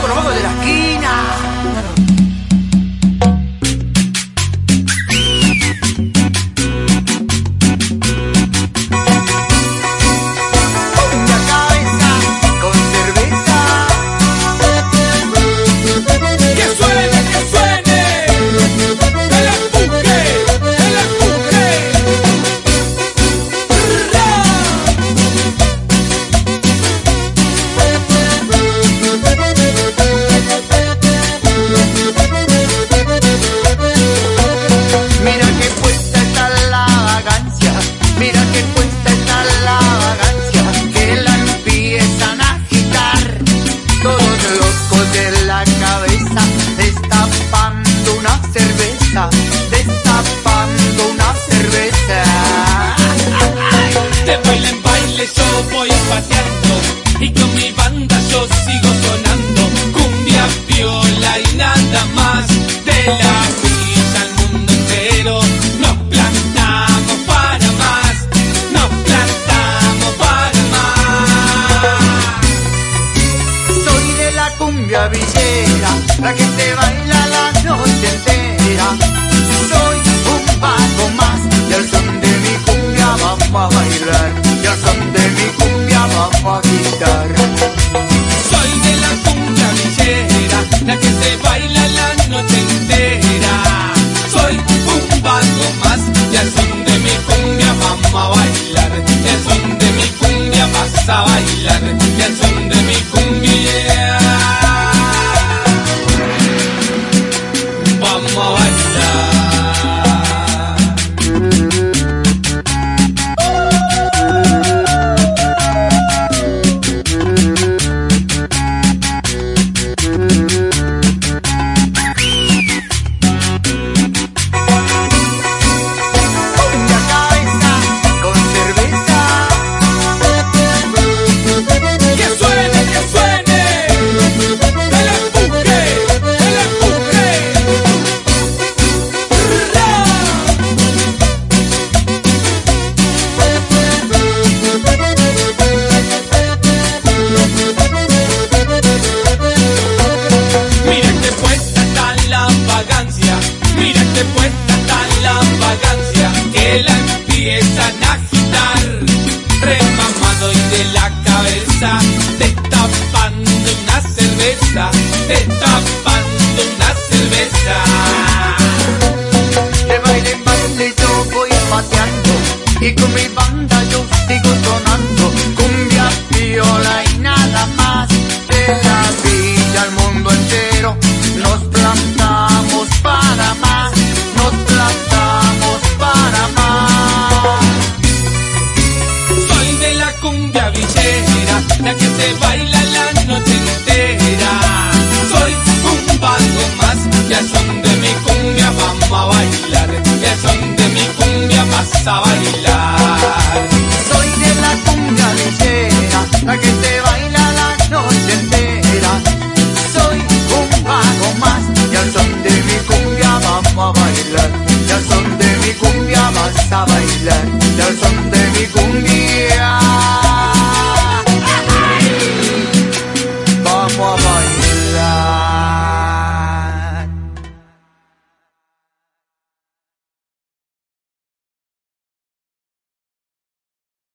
con los bajos de las maravillera, la que te baila. De baile yo voy pateando y con mi banda yo sigo sonando. Cumbia, viola y nada más. De la vida al mundo entero nos plantamos para más. Nos plantamos para más. Soy de la cumbia villera. a bailar.